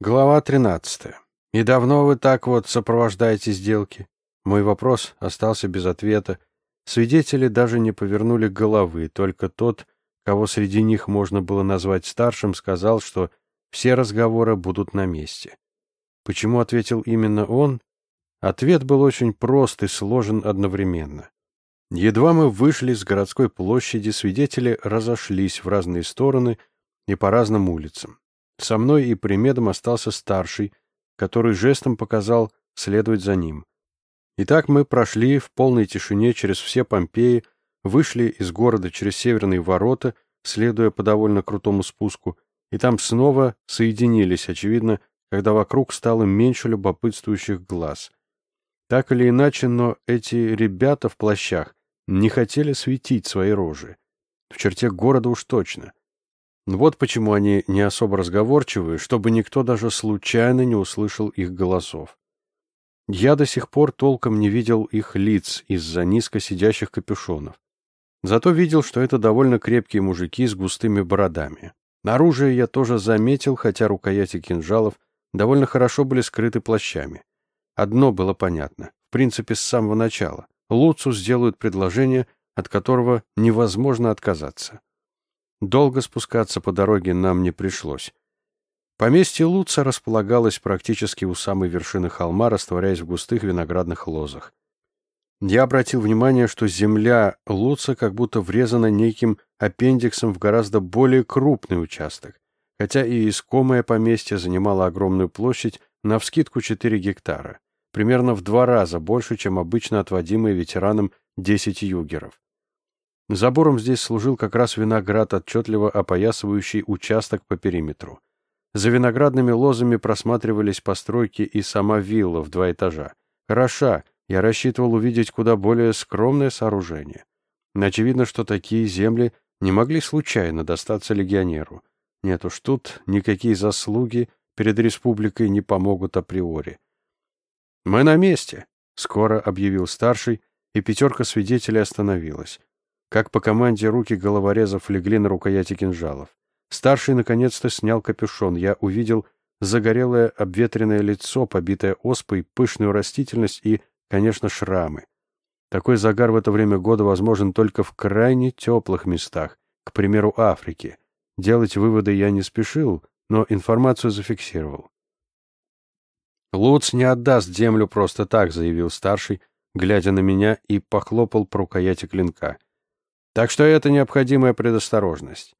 Глава 13. «И давно вы так вот сопровождаете сделки?» Мой вопрос остался без ответа. Свидетели даже не повернули головы, только тот, кого среди них можно было назвать старшим, сказал, что все разговоры будут на месте. Почему ответил именно он? Ответ был очень прост и сложен одновременно. Едва мы вышли с городской площади, свидетели разошлись в разные стороны и по разным улицам. Со мной и примедом остался старший, который жестом показал следовать за ним. Итак, мы прошли в полной тишине через все Помпеи, вышли из города через северные ворота, следуя по довольно крутому спуску, и там снова соединились, очевидно, когда вокруг стало меньше любопытствующих глаз. Так или иначе, но эти ребята в плащах не хотели светить свои рожи. В черте города уж точно — вот почему они не особо разговорчивые, чтобы никто даже случайно не услышал их голосов. Я до сих пор толком не видел их лиц из-за низко сидящих капюшонов. Зато видел, что это довольно крепкие мужики с густыми бородами. Оружие я тоже заметил, хотя рукояти кинжалов довольно хорошо были скрыты плащами. Одно было понятно, в принципе, с самого начала. Луцу сделают предложение, от которого невозможно отказаться. Долго спускаться по дороге нам не пришлось. Поместье Луца располагалось практически у самой вершины холма, растворяясь в густых виноградных лозах. Я обратил внимание, что земля Луца как будто врезана неким аппендиксом в гораздо более крупный участок, хотя и искомое поместье занимало огромную площадь на вскидку 4 гектара, примерно в два раза больше, чем обычно отводимые ветеранам 10 югеров. Забором здесь служил как раз виноград, отчетливо опоясывающий участок по периметру. За виноградными лозами просматривались постройки и сама вилла в два этажа. Хороша, я рассчитывал увидеть куда более скромное сооружение. Очевидно, что такие земли не могли случайно достаться легионеру. Нет уж, тут никакие заслуги перед республикой не помогут априори. «Мы на месте», — скоро объявил старший, и пятерка свидетелей остановилась. Как по команде руки головорезов легли на рукояти кинжалов. Старший наконец-то снял капюшон. Я увидел загорелое обветренное лицо, побитое оспой, пышную растительность и, конечно, шрамы. Такой загар в это время года возможен только в крайне теплых местах, к примеру, Африке. Делать выводы я не спешил, но информацию зафиксировал. «Луц не отдаст землю просто так», — заявил старший, глядя на меня и похлопал по рукояти клинка. Так что это необходимая предосторожность.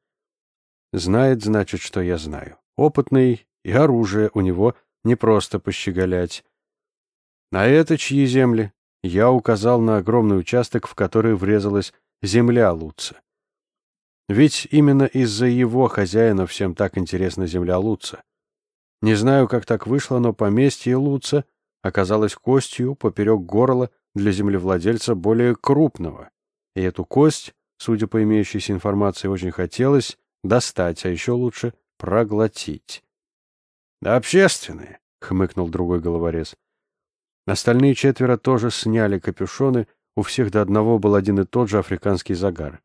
Знает, значит, что я знаю. Опытный, и оружие у него не просто пощеголять. А это чьи земли? Я указал на огромный участок, в который врезалась земля Луца. Ведь именно из-за его хозяина всем так интересна земля Луца. Не знаю, как так вышло, но поместье Луца оказалось костью поперек горла для землевладельца более крупного. И эту кость судя по имеющейся информации, очень хотелось достать, а еще лучше проглотить. «Да общественные», — хмыкнул другой головорез. Остальные четверо тоже сняли капюшоны, у всех до одного был один и тот же африканский загар.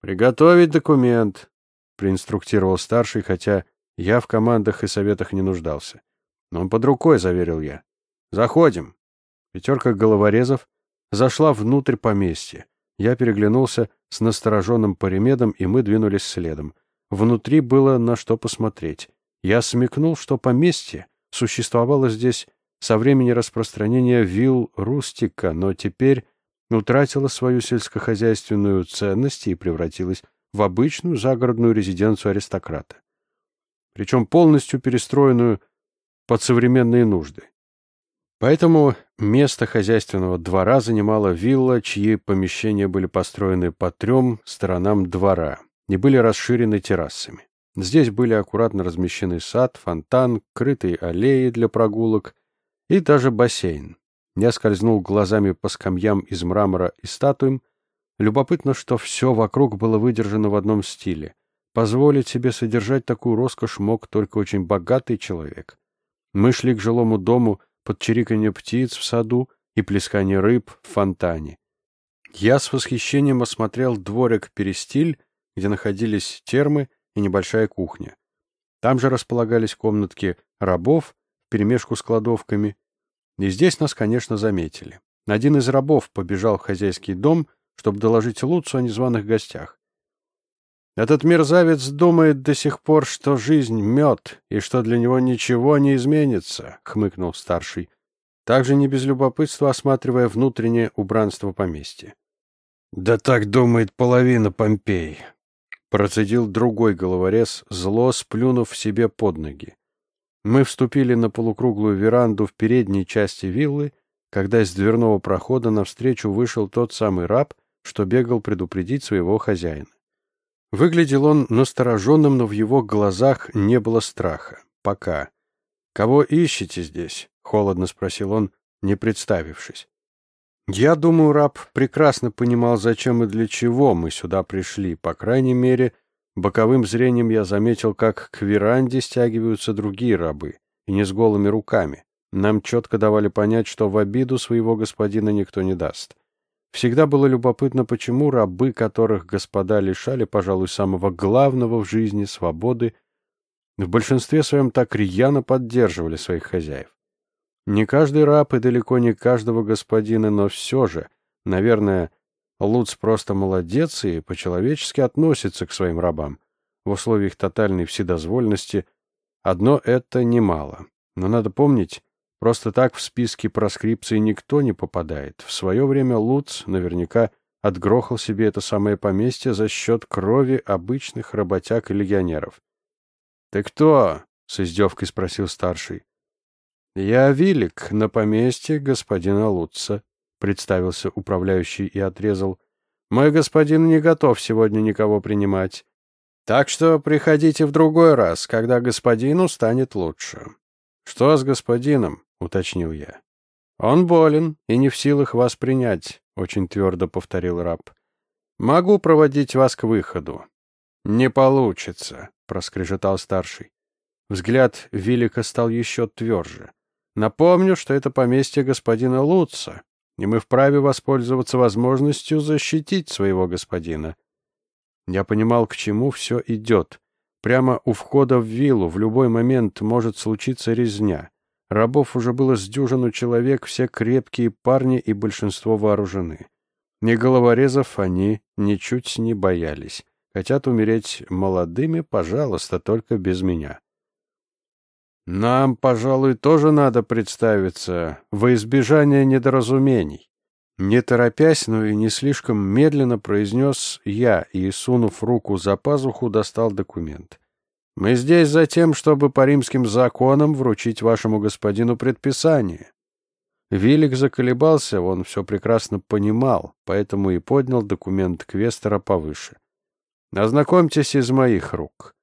«Приготовить документ», — проинструктировал старший, хотя я в командах и советах не нуждался. Но он под рукой, заверил я. «Заходим». Пятерка головорезов зашла внутрь поместья. Я переглянулся с настороженным паримедом, и мы двинулись следом. Внутри было на что посмотреть. Я смекнул, что поместье существовало здесь со времени распространения вилл Рустика, но теперь утратило свою сельскохозяйственную ценность и превратилось в обычную загородную резиденцию аристократа. Причем полностью перестроенную под современные нужды. Поэтому место хозяйственного двора занимала вилла, чьи помещения были построены по трем сторонам двора и были расширены террасами. Здесь были аккуратно размещены сад, фонтан, крытые аллеи для прогулок и даже бассейн. Я скользнул глазами по скамьям из мрамора и статуям. Любопытно, что все вокруг было выдержано в одном стиле. Позволить себе содержать такую роскошь мог только очень богатый человек. Мы шли к жилому дому, под чириканье птиц в саду и плескание рыб в фонтане. Я с восхищением осмотрел дворик-перестиль, где находились термы и небольшая кухня. Там же располагались комнатки рабов, перемешку с кладовками. И здесь нас, конечно, заметили. Один из рабов побежал в хозяйский дом, чтобы доложить Луцу о незваных гостях. Этот мерзавец думает до сих пор, что жизнь — мед, и что для него ничего не изменится, — хмыкнул старший, также не без любопытства осматривая внутреннее убранство поместья. — Да так думает половина Помпей, — процедил другой головорез, зло сплюнув себе под ноги. Мы вступили на полукруглую веранду в передней части виллы, когда из дверного прохода навстречу вышел тот самый раб, что бегал предупредить своего хозяина. Выглядел он настороженным, но в его глазах не было страха. Пока. «Кого ищете здесь?» — холодно спросил он, не представившись. Я думаю, раб прекрасно понимал, зачем и для чего мы сюда пришли. По крайней мере, боковым зрением я заметил, как к веранде стягиваются другие рабы, и не с голыми руками. Нам четко давали понять, что в обиду своего господина никто не даст. Всегда было любопытно, почему рабы, которых господа лишали, пожалуй, самого главного в жизни свободы, в большинстве своем так рьяно поддерживали своих хозяев. Не каждый раб и далеко не каждого господина, но все же, наверное, Луц просто молодец и по-человечески относится к своим рабам. В условиях тотальной вседозвольности одно это немало. Но надо помнить, Просто так в списке проскрипции никто не попадает. В свое время Луц наверняка отгрохал себе это самое поместье за счет крови обычных работяг и легионеров. — Ты кто? — с издевкой спросил старший. — Я Вилик на поместье господина Лутца, — представился управляющий и отрезал. — Мой господин не готов сегодня никого принимать. Так что приходите в другой раз, когда господину станет лучше. — Что с господином? — уточнил я. «Он болен и не в силах вас принять», — очень твердо повторил раб. «Могу проводить вас к выходу». «Не получится», — проскрежетал старший. Взгляд Вилика стал еще тверже. «Напомню, что это поместье господина Лутца, и мы вправе воспользоваться возможностью защитить своего господина». Я понимал, к чему все идет. Прямо у входа в виллу в любой момент может случиться резня. Рабов уже было с дюжину человек, все крепкие парни и большинство вооружены. Ни головорезов они ничуть не боялись. Хотят умереть молодыми, пожалуйста, только без меня. Нам, пожалуй, тоже надо представиться во избежание недоразумений. Не торопясь, но и не слишком медленно произнес я и, сунув руку за пазуху, достал документ. Мы здесь за тем, чтобы по римским законам вручить вашему господину предписание. Вилик заколебался, он все прекрасно понимал, поэтому и поднял документ квестера повыше. Ознакомьтесь из моих рук.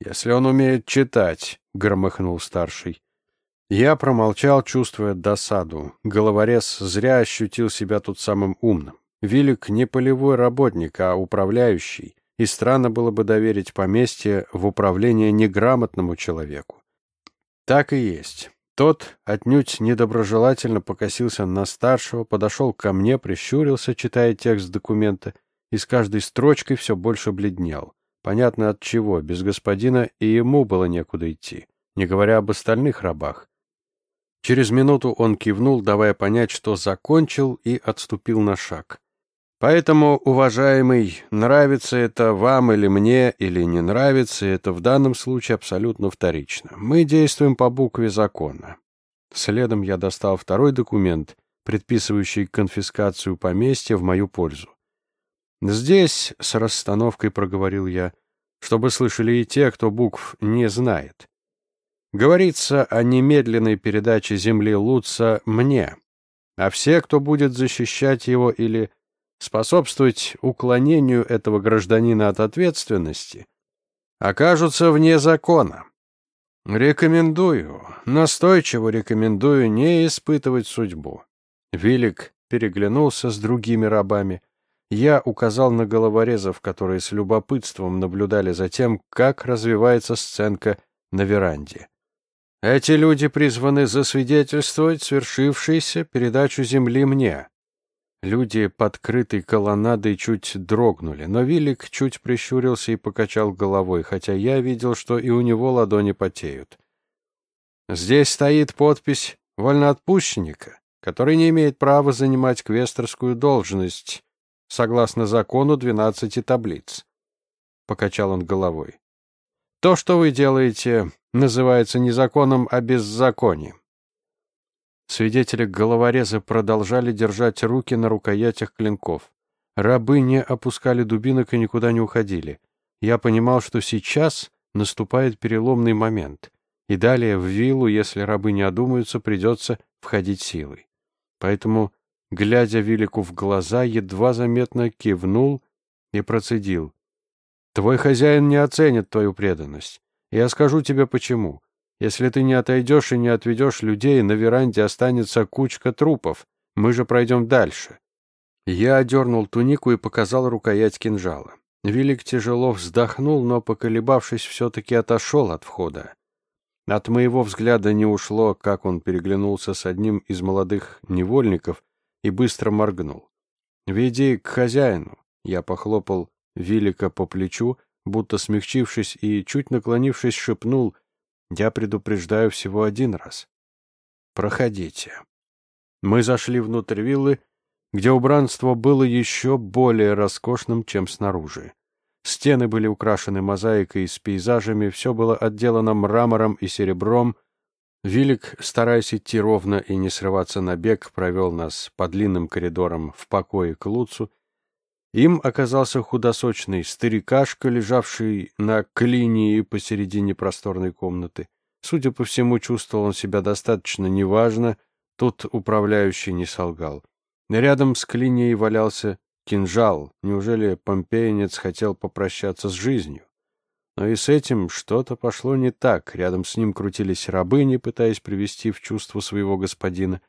Если он умеет читать, громыхнул старший. Я промолчал, чувствуя досаду. Головорез зря ощутил себя тут самым умным. Вилик не полевой работник, а управляющий и странно было бы доверить поместье в управление неграмотному человеку. Так и есть. Тот отнюдь недоброжелательно покосился на старшего, подошел ко мне, прищурился, читая текст документа, и с каждой строчкой все больше бледнел. Понятно от чего, без господина и ему было некуда идти, не говоря об остальных рабах. Через минуту он кивнул, давая понять, что закончил, и отступил на шаг. Поэтому, уважаемый, нравится это вам или мне, или не нравится, это в данном случае абсолютно вторично. Мы действуем по букве закона. Следом я достал второй документ, предписывающий конфискацию поместья в мою пользу. Здесь, с расстановкой проговорил я, чтобы слышали и те, кто букв не знает. Говорится о немедленной передаче земли Луца мне, а все, кто будет защищать его или способствовать уклонению этого гражданина от ответственности, окажутся вне закона. Рекомендую, настойчиво рекомендую не испытывать судьбу. Велик переглянулся с другими рабами. Я указал на головорезов, которые с любопытством наблюдали за тем, как развивается сценка на веранде. Эти люди призваны засвидетельствовать свершившуюся передачу земли мне. Люди под крытой колоннадой чуть дрогнули, но Вилик чуть прищурился и покачал головой, хотя я видел, что и у него ладони потеют. Здесь стоит подпись вольноотпущенника, который не имеет права занимать квесторскую должность, согласно закону двенадцати таблиц. Покачал он головой. То, что вы делаете, называется не законом, а беззаконием. Свидетели головореза продолжали держать руки на рукоятях клинков. Рабы не опускали дубинок и никуда не уходили. Я понимал, что сейчас наступает переломный момент, и далее в виллу, если рабы не одумаются, придется входить силой. Поэтому, глядя Вилику в глаза, едва заметно кивнул и процедил. «Твой хозяин не оценит твою преданность. Я скажу тебе почему. Если ты не отойдешь и не отведешь людей, на веранде останется кучка трупов. Мы же пройдем дальше. Я одернул тунику и показал рукоять кинжала. Велик тяжело вздохнул, но, поколебавшись, все-таки отошел от входа. От моего взгляда не ушло, как он переглянулся с одним из молодых невольников и быстро моргнул. «Веди к хозяину!» Я похлопал Вилика по плечу, будто смягчившись и, чуть наклонившись, шепнул — я предупреждаю всего один раз. Проходите. Мы зашли внутрь виллы, где убранство было еще более роскошным, чем снаружи. Стены были украшены мозаикой с пейзажами, все было отделано мрамором и серебром. Вилик, стараясь идти ровно и не срываться на бег, провел нас по длинным коридорам в покое к Луцу, им оказался худосочный старикашка, лежавший на клинии посередине просторной комнаты. Судя по всему, чувствовал он себя достаточно неважно, тут управляющий не солгал. Рядом с клинией валялся кинжал. Неужели помпеянец хотел попрощаться с жизнью? Но и с этим что-то пошло не так. Рядом с ним крутились рабыни, пытаясь привести в чувство своего господина.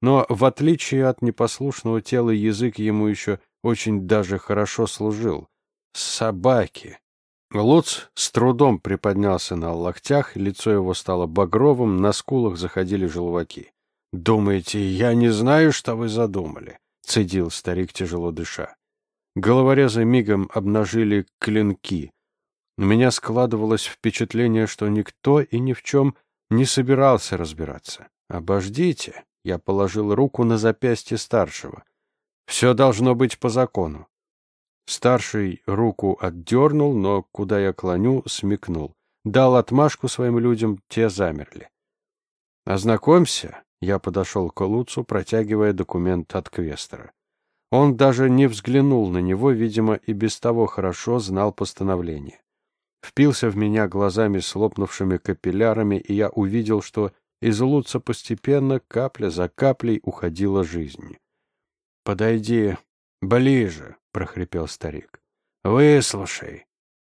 Но, в отличие от непослушного тела, язык ему еще очень даже хорошо служил. Собаки. Луц с трудом приподнялся на локтях, лицо его стало багровым, на скулах заходили желваки. «Думаете, я не знаю, что вы задумали?» — цедил старик, тяжело дыша. Головорезы мигом обнажили клинки. У меня складывалось впечатление, что никто и ни в чем не собирался разбираться. «Обождите!» — я положил руку на запястье старшего. Все должно быть по закону. Старший руку отдернул, но куда я клоню, смекнул. Дал отмашку своим людям, те замерли. «Ознакомься», — я подошел к Луцу, протягивая документ от Квестера. Он даже не взглянул на него, видимо, и без того хорошо знал постановление. Впился в меня глазами с лопнувшими капиллярами, и я увидел, что из Луца постепенно, капля за каплей, уходила жизнь. «Подойди ближе», — прохрипел старик. «Выслушай».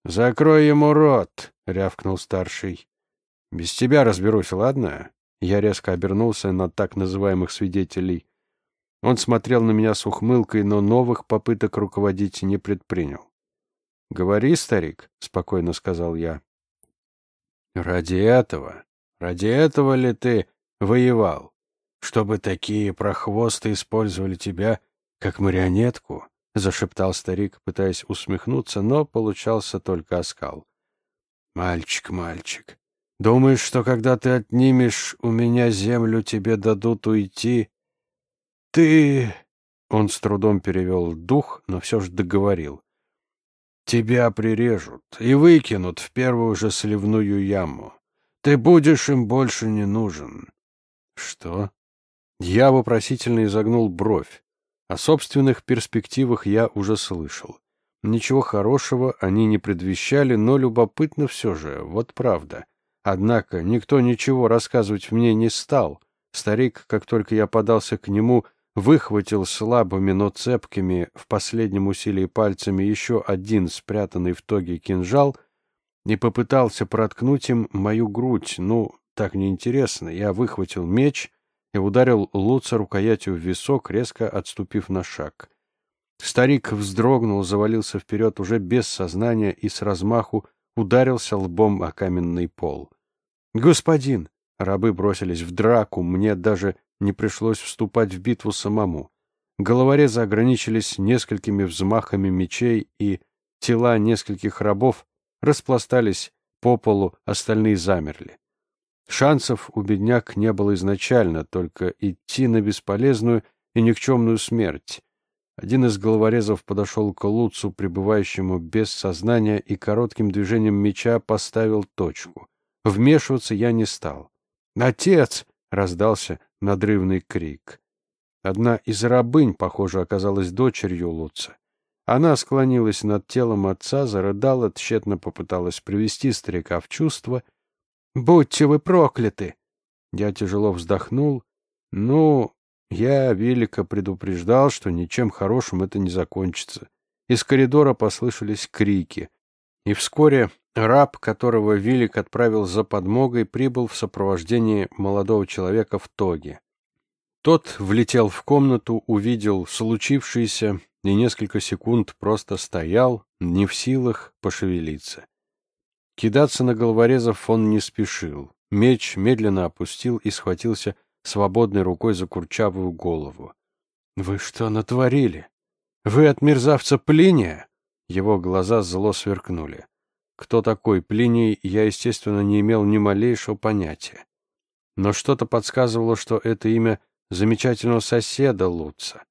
«Закрой ему рот», — рявкнул старший. «Без тебя разберусь, ладно?» Я резко обернулся на так называемых свидетелей. Он смотрел на меня с ухмылкой, но новых попыток руководить не предпринял. «Говори, старик», — спокойно сказал я. «Ради этого, ради этого ли ты воевал?» Чтобы такие прохвосты использовали тебя как марионетку, — зашептал старик, пытаясь усмехнуться, но получался только оскал. — Мальчик, мальчик, думаешь, что когда ты отнимешь у меня землю, тебе дадут уйти? Ты... Он с трудом перевел дух, но все же договорил. Тебя прирежут и выкинут в первую же сливную яму. Ты будешь им больше не нужен. Что? Я вопросительно изогнул бровь. О собственных перспективах я уже слышал. Ничего хорошего они не предвещали, но любопытно все же, вот правда. Однако никто ничего рассказывать мне не стал. Старик, как только я подался к нему, выхватил слабыми, но цепкими в последнем усилии пальцами еще один спрятанный в тоге кинжал и попытался проткнуть им мою грудь. Ну, так неинтересно. Я выхватил меч — и ударил Луца рукоятью в висок, резко отступив на шаг. Старик вздрогнул, завалился вперед уже без сознания и с размаху ударился лбом о каменный пол. «Господин!» Рабы бросились в драку, мне даже не пришлось вступать в битву самому. Головорезы ограничились несколькими взмахами мечей, и тела нескольких рабов распластались по полу, остальные замерли. Шансов у бедняк не было изначально, только идти на бесполезную и никчемную смерть. Один из головорезов подошел к Луцу, пребывающему без сознания, и коротким движением меча поставил точку. Вмешиваться я не стал. «Отец!» — раздался надрывный крик. Одна из рабынь, похоже, оказалась дочерью Луца. Она склонилась над телом отца, зарыдала, тщетно попыталась привести старика в чувство. «Будьте вы прокляты!» Я тяжело вздохнул. «Ну, я велико предупреждал, что ничем хорошим это не закончится. Из коридора послышались крики. И вскоре раб, которого Велик отправил за подмогой, прибыл в сопровождении молодого человека в тоге. Тот влетел в комнату, увидел случившееся и несколько секунд просто стоял, не в силах пошевелиться. Кидаться на головорезов он не спешил. Меч медленно опустил и схватился свободной рукой за курчавую голову. «Вы что натворили? Вы от мерзавца Плиния?» Его глаза зло сверкнули. Кто такой Плиний, я, естественно, не имел ни малейшего понятия. Но что-то подсказывало, что это имя замечательного соседа Луца.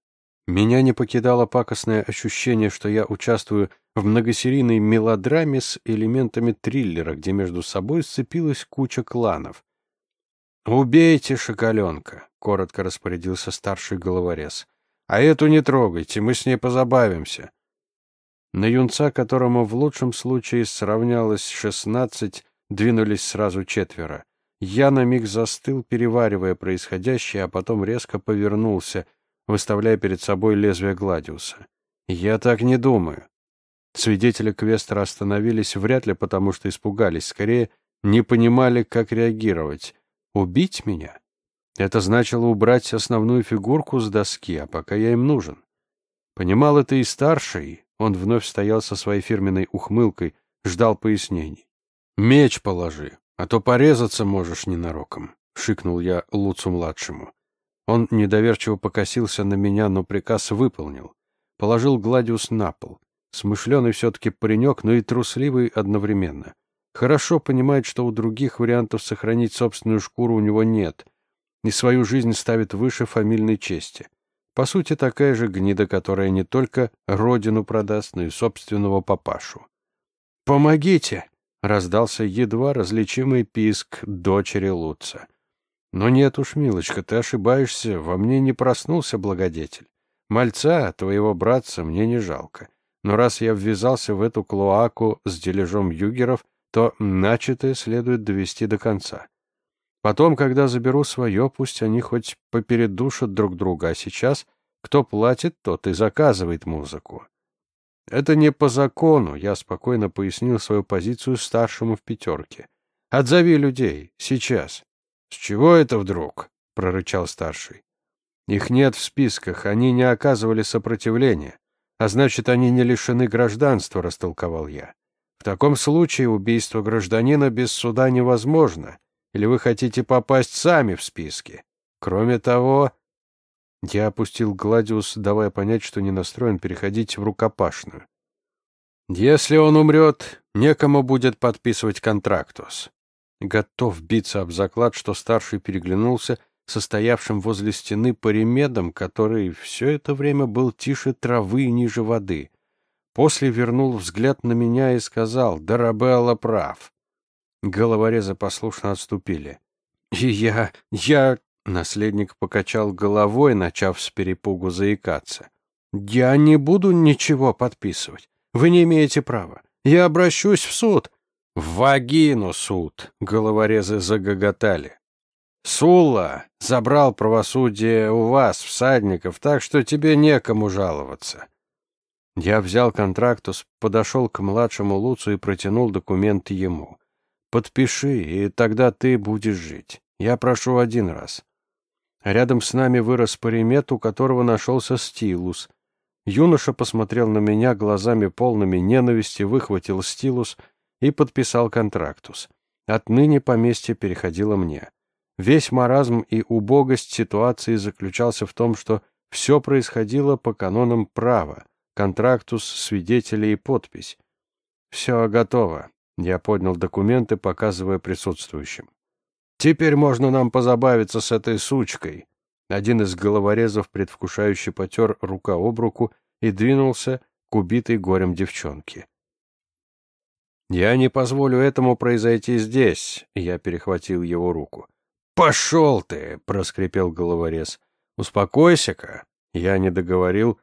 Меня не покидало пакостное ощущение, что я участвую в многосерийной мелодраме с элементами триллера, где между собой сцепилась куча кланов. «Убейте шоколенка», — коротко распорядился старший головорез. «А эту не трогайте, мы с ней позабавимся». На юнца, которому в лучшем случае сравнялось шестнадцать, двинулись сразу четверо. Я на миг застыл, переваривая происходящее, а потом резко повернулся, выставляя перед собой лезвие Гладиуса. «Я так не думаю». Свидетели Квестера остановились вряд ли потому, что испугались, скорее не понимали, как реагировать. Убить меня? Это значило убрать основную фигурку с доски, а пока я им нужен. Понимал это и старший, он вновь стоял со своей фирменной ухмылкой, ждал пояснений. «Меч положи, а то порезаться можешь ненароком», — шикнул я Луцу-младшему. Он недоверчиво покосился на меня, но приказ выполнил. Положил Гладиус на пол. Смышленый все-таки паренек, но и трусливый одновременно. Хорошо понимает, что у других вариантов сохранить собственную шкуру у него нет, и свою жизнь ставит выше фамильной чести. По сути, такая же гнида, которая не только родину продаст, но и собственного папашу. «Помогите!» — раздался едва различимый писк дочери Луца. «Но нет уж, милочка, ты ошибаешься, во мне не проснулся благодетель. Мальца, твоего братца, мне не жалко. Но раз я ввязался в эту клоаку с дележом югеров, то начатое следует довести до конца. Потом, когда заберу свое, пусть они хоть попередушат друг друга, а сейчас кто платит, тот и заказывает музыку. Это не по закону, я спокойно пояснил свою позицию старшему в пятерке. Отзови людей, сейчас. С чего это вдруг? прорычал старший. Их нет в списках, они не оказывали сопротивления, а значит, они не лишены гражданства, растолковал я. В таком случае убийство гражданина без суда невозможно. Или вы хотите попасть сами в списки? Кроме того, я опустил Гладиус, давая понять, что не настроен переходить в рукопашную. Если он умрет, некому будет подписывать контрактус. Готов биться об заклад, что старший переглянулся состоявшим возле стены паримедом, который все это время был тише травы ниже воды. После вернул взгляд на меня и сказал, «Дарабелла прав». Головорезы послушно отступили. «И я... я...» Наследник покачал головой, начав с перепугу заикаться. «Я не буду ничего подписывать. Вы не имеете права. Я обращусь в суд». «В вагину суд!» — головорезы загоготали. «Сула забрал правосудие у вас, всадников, так что тебе некому жаловаться. Я взял контрактус, подошел к младшему Луцу и протянул документы ему. «Подпиши, и тогда ты будешь жить. Я прошу один раз». Рядом с нами вырос паримет, у которого нашелся стилус. Юноша посмотрел на меня глазами полными ненависти, выхватил стилус и подписал контрактус. Отныне поместье переходило мне. Весь маразм и убогость ситуации заключался в том, что все происходило по канонам права, контрактус, свидетелей и подпись. «Все готово», — я поднял документы, показывая присутствующим. «Теперь можно нам позабавиться с этой сучкой». Один из головорезов предвкушающе потер рука об руку и двинулся к убитой горем девчонке. «Я не позволю этому произойти здесь», — я перехватил его руку. «Пошел ты!» — проскрипел головорез. «Успокойся-ка!» Я не договорил.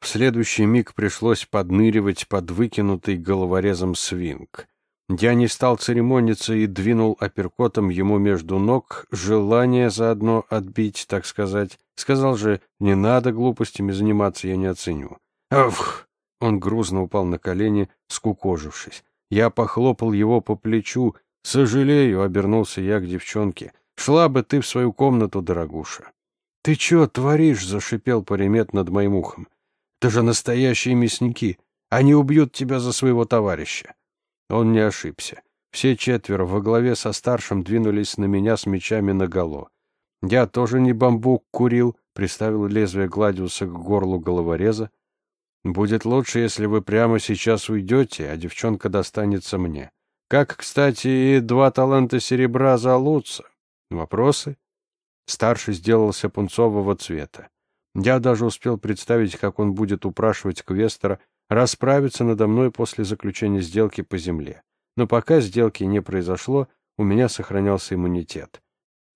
В следующий миг пришлось подныривать под выкинутый головорезом свинг. Я не стал церемониться и двинул апперкотом ему между ног, желание заодно отбить, так сказать. Сказал же, не надо глупостями заниматься, я не оценю. Ах! Он грузно упал на колени, скукожившись. Я похлопал его по плечу. «Сожалею», — обернулся я к девчонке. «Шла бы ты в свою комнату, дорогуша». «Ты чё творишь?» — зашипел паримет над моим ухом. «Это же настоящие мясники. Они убьют тебя за своего товарища». Он не ошибся. Все четверо во главе со старшим двинулись на меня с мечами наголо. Я тоже не бамбук курил, приставил лезвие Гладиуса к горлу головореза, Будет лучше, если вы прямо сейчас уйдете, а девчонка достанется мне. Как, кстати, и два таланта серебра за Луца. Вопросы? Старший сделался пунцового цвета. Я даже успел представить, как он будет упрашивать Квестера расправиться надо мной после заключения сделки по земле. Но пока сделки не произошло, у меня сохранялся иммунитет.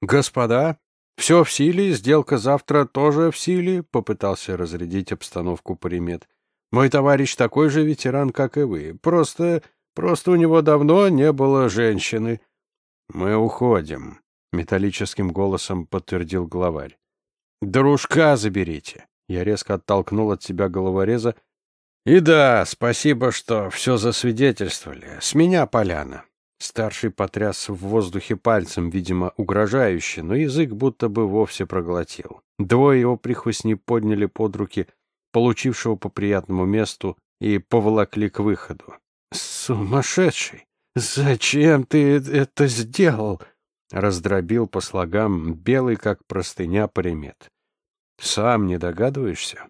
«Господа, все в силе, сделка завтра тоже в силе», — попытался разрядить обстановку Паримет. Мой товарищ такой же ветеран, как и вы. Просто... просто у него давно не было женщины. Мы уходим, — металлическим голосом подтвердил главарь. Дружка заберите. Я резко оттолкнул от себя головореза. И да, спасибо, что все засвидетельствовали. С меня поляна. Старший потряс в воздухе пальцем, видимо, угрожающе, но язык будто бы вовсе проглотил. Двое его прихвостней подняли под руки — получившего по приятному месту, и поволокли к выходу. «Сумасшедший! Зачем ты это сделал?» Раздробил по слогам белый, как простыня, паримет. «Сам не догадываешься?»